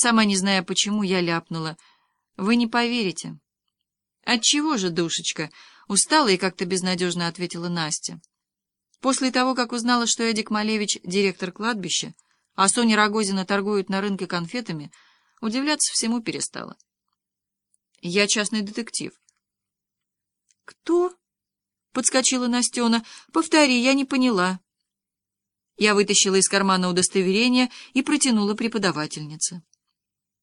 Сама не зная почему, я ляпнула. Вы не поверите. Отчего же, душечка? Устала и как-то безнадежно ответила Настя. После того, как узнала, что Эдик Малевич — директор кладбища, а Соня Рогозина торгует на рынке конфетами, удивляться всему перестала. Я частный детектив. Кто? Подскочила Настена. Повтори, я не поняла. Я вытащила из кармана удостоверение и протянула преподавательнице.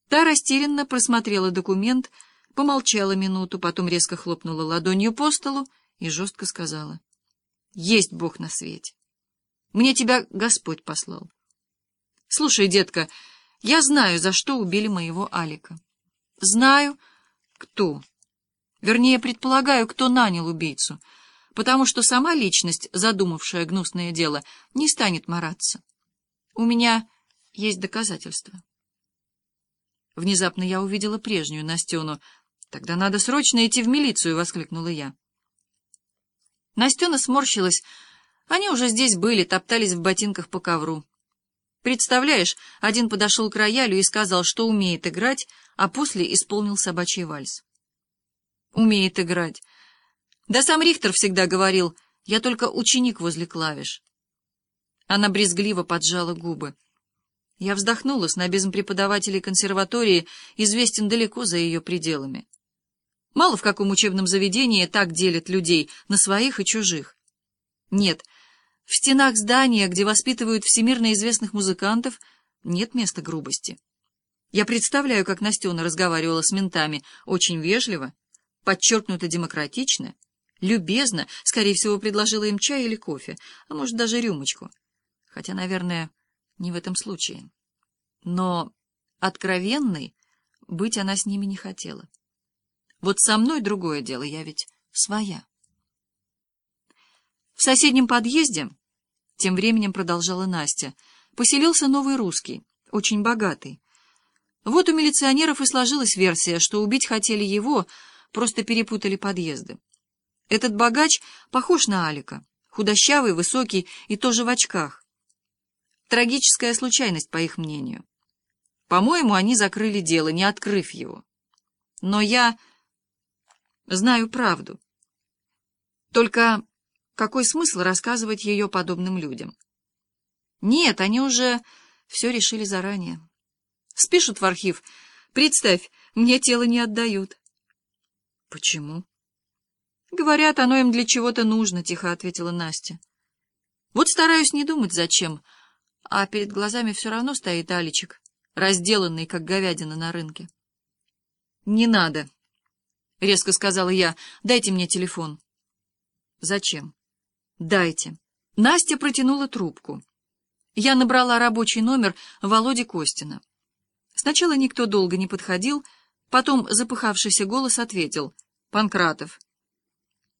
Та растерянно просмотрела документ, помолчала минуту, потом резко хлопнула ладонью по столу и жестко сказала. — Есть Бог на свете. Мне тебя Господь послал. Слушай, детка, я знаю, за что убили моего Алика. Знаю, кто. Вернее, предполагаю, кто нанял убийцу, потому что сама личность, задумавшая гнусное дело, не станет мараться. У меня есть доказательства. Внезапно я увидела прежнюю Настену. «Тогда надо срочно идти в милицию!» — воскликнула я. Настена сморщилась. Они уже здесь были, топтались в ботинках по ковру. Представляешь, один подошел к роялю и сказал, что умеет играть, а после исполнил собачий вальс. Умеет играть. Да сам Рихтер всегда говорил, я только ученик возле клавиш. Она брезгливо поджала губы. Я вздохнула, снобизм преподавателей консерватории известен далеко за ее пределами. Мало в каком учебном заведении так делят людей на своих и чужих. Нет, в стенах здания, где воспитывают всемирно известных музыкантов, нет места грубости. Я представляю, как Настена разговаривала с ментами, очень вежливо, подчеркнуто демократично, любезно, скорее всего, предложила им чай или кофе, а может, даже рюмочку. Хотя, наверное, не в этом случае. Но откровенной быть она с ними не хотела. Вот со мной другое дело, я ведь своя. В соседнем подъезде, тем временем продолжала Настя, поселился новый русский, очень богатый. Вот у милиционеров и сложилась версия, что убить хотели его, просто перепутали подъезды. Этот богач похож на Алика, худощавый, высокий и тоже в очках. Трагическая случайность, по их мнению. По-моему, они закрыли дело, не открыв его. Но я знаю правду. Только какой смысл рассказывать ее подобным людям? Нет, они уже все решили заранее. Спишут в архив. Представь, мне тело не отдают. Почему? Говорят, оно им для чего-то нужно, тихо ответила Настя. Вот стараюсь не думать, зачем а перед глазами все равно стоит Аличек, разделанный, как говядина на рынке. — Не надо, — резко сказала я, — дайте мне телефон. — Зачем? — Дайте. Настя протянула трубку. Я набрала рабочий номер Володи Костина. Сначала никто долго не подходил, потом запыхавшийся голос ответил — Панкратов.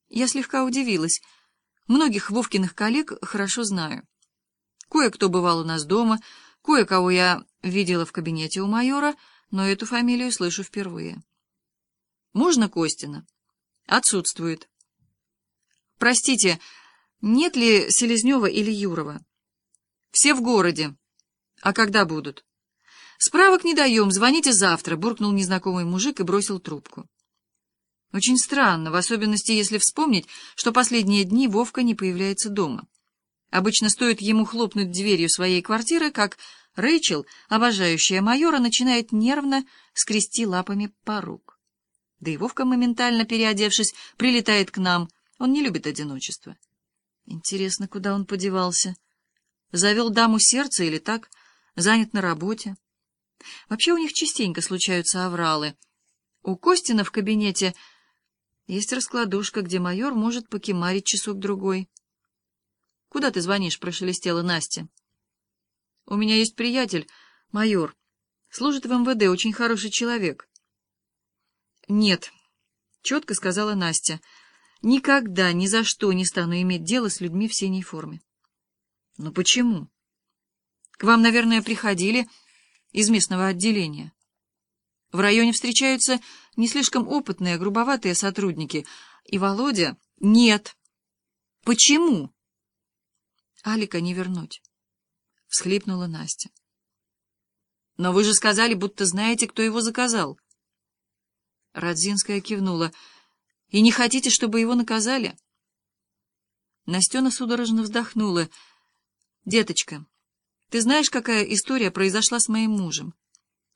Я слегка удивилась. Многих Вовкиных коллег хорошо знаю. Кое-кто бывал у нас дома, кое-кого я видела в кабинете у майора, но эту фамилию слышу впервые. Можно Костина? Отсутствует. Простите, нет ли Селезнева или Юрова? Все в городе. А когда будут? Справок не даем, звоните завтра, буркнул незнакомый мужик и бросил трубку. Очень странно, в особенности, если вспомнить, что последние дни Вовка не появляется дома. Обычно стоит ему хлопнуть дверью своей квартиры, как Рэйчел, обожающая майора, начинает нервно скрести лапами по рук. Да и Вовка, моментально переодевшись, прилетает к нам. Он не любит одиночество. Интересно, куда он подевался? Завел даму сердца или так? Занят на работе? Вообще у них частенько случаются авралы. У Костина в кабинете есть раскладушка, где майор может покемарить часок-другой. «Куда ты звонишь?» — прошелестела Настя. «У меня есть приятель, майор. Служит в МВД, очень хороший человек». «Нет», — четко сказала Настя. «Никогда, ни за что не стану иметь дело с людьми в синей форме». «Но почему?» «К вам, наверное, приходили из местного отделения. В районе встречаются не слишком опытные, грубоватые сотрудники. И Володя...» «Нет». «Почему?» Алика не вернуть, — всхлипнула Настя. Но вы же сказали, будто знаете, кто его заказал. Радзинская кивнула. И не хотите, чтобы его наказали? Настена судорожно вздохнула. Деточка, ты знаешь, какая история произошла с моим мужем?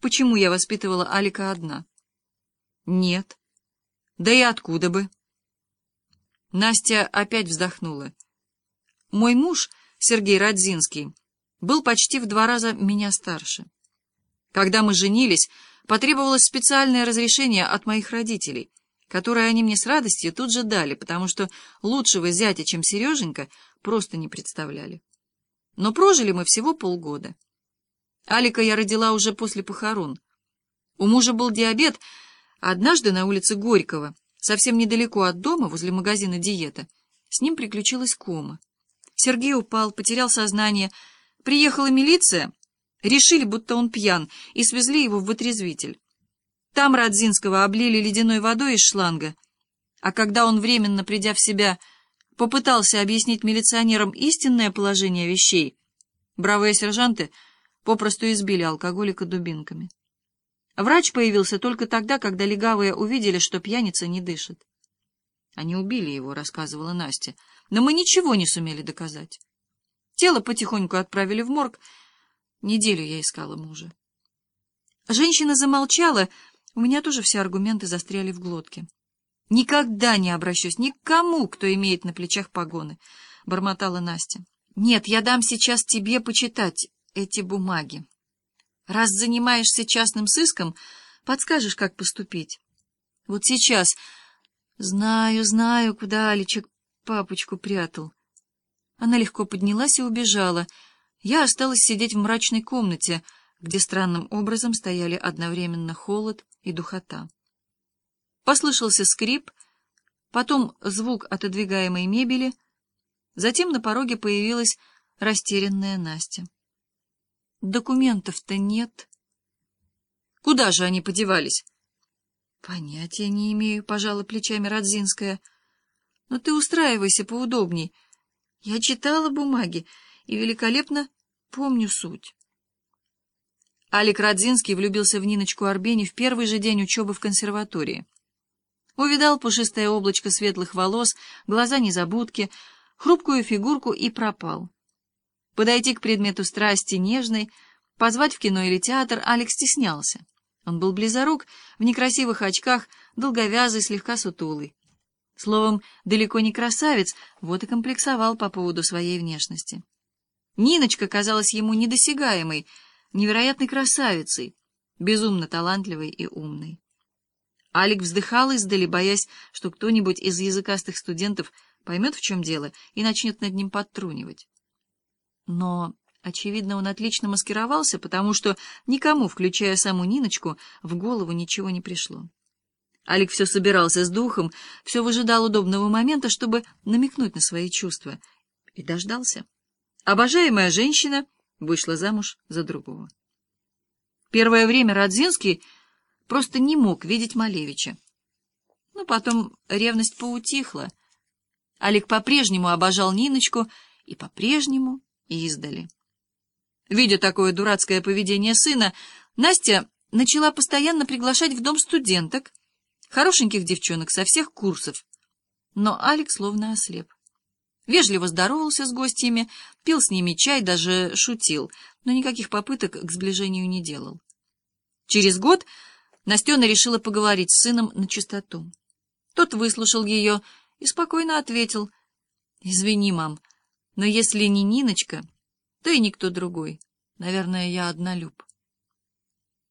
Почему я воспитывала Алика одна? Нет. Да и откуда бы? Настя опять вздохнула. Мой муж, Сергей Радзинский, был почти в два раза меня старше. Когда мы женились, потребовалось специальное разрешение от моих родителей, которое они мне с радостью тут же дали, потому что лучшего зятя, чем Сереженька, просто не представляли. Но прожили мы всего полгода. Алика я родила уже после похорон. У мужа был диабет, однажды на улице Горького, совсем недалеко от дома, возле магазина «Диета», с ним приключилась кома. Сергей упал, потерял сознание. Приехала милиция, решили, будто он пьян, и свезли его в вытрезвитель. Там Радзинского облили ледяной водой из шланга, а когда он, временно придя в себя, попытался объяснить милиционерам истинное положение вещей, бравые сержанты попросту избили алкоголика дубинками. Врач появился только тогда, когда легавые увидели, что пьяница не дышит. Они убили его, рассказывала Настя, но мы ничего не сумели доказать. Тело потихоньку отправили в морг. Неделю я искала мужа. Женщина замолчала, у меня тоже все аргументы застряли в глотке. «Никогда не обращусь ни к кому, кто имеет на плечах погоны», — бормотала Настя. «Нет, я дам сейчас тебе почитать эти бумаги. Раз занимаешься частным сыском, подскажешь, как поступить. Вот сейчас Знаю, знаю, куда Аличек папочку прятал. Она легко поднялась и убежала. Я осталась сидеть в мрачной комнате, где странным образом стояли одновременно холод и духота. Послышался скрип, потом звук отодвигаемой мебели, затем на пороге появилась растерянная Настя. Документов-то нет. Куда же они подевались? Понятия не имею, пожала плечами Радзинская. Но ты устраивайся поудобней. Я читала бумаги и великолепно помню суть. Алик Радзинский влюбился в Ниночку Арбени в первый же день учебы в консерватории. Увидал пушистое облачко светлых волос, глаза незабудки, хрупкую фигурку и пропал. Подойти к предмету страсти нежной, позвать в кино или театр Алекс стеснялся. Он был близорук, в некрасивых очках, долговязый, слегка сутулый. Словом, далеко не красавец, вот и комплексовал по поводу своей внешности. Ниночка казалась ему недосягаемой, невероятной красавицей, безумно талантливой и умной. Алик вздыхал издали, боясь, что кто-нибудь из языкастых студентов поймет, в чем дело, и начнет над ним подтрунивать. Но Очевидно, он отлично маскировался, потому что никому, включая саму Ниночку, в голову ничего не пришло. Алик все собирался с духом, все выжидал удобного момента, чтобы намекнуть на свои чувства. И дождался. Обожаемая женщина вышла замуж за другого. Первое время Радзинский просто не мог видеть Малевича. Но потом ревность поутихла. Алик по-прежнему обожал Ниночку и по-прежнему издали. Видя такое дурацкое поведение сына, Настя начала постоянно приглашать в дом студенток, хорошеньких девчонок со всех курсов. Но Алекс словно ослеп. Вежливо здоровался с гостями, пил с ними чай, даже шутил, но никаких попыток к сближению не делал. Через год Настена решила поговорить с сыном на чистоту. Тот выслушал ее и спокойно ответил. — Извини, мам, но если не Ниночка, и никто другой. Наверное, я однолюб.